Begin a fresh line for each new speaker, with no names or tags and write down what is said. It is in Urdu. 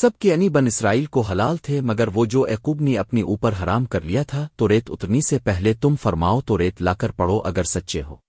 سب کے انی بن اسرائیل کو حلال تھے، مگر وہ جو عقوب نے اپنی اوپر حرام کر لیا تھا، تو ریت اترنی سے پہلے تم فرماؤ تو ریت لا کر پڑو اگر سچے ہو۔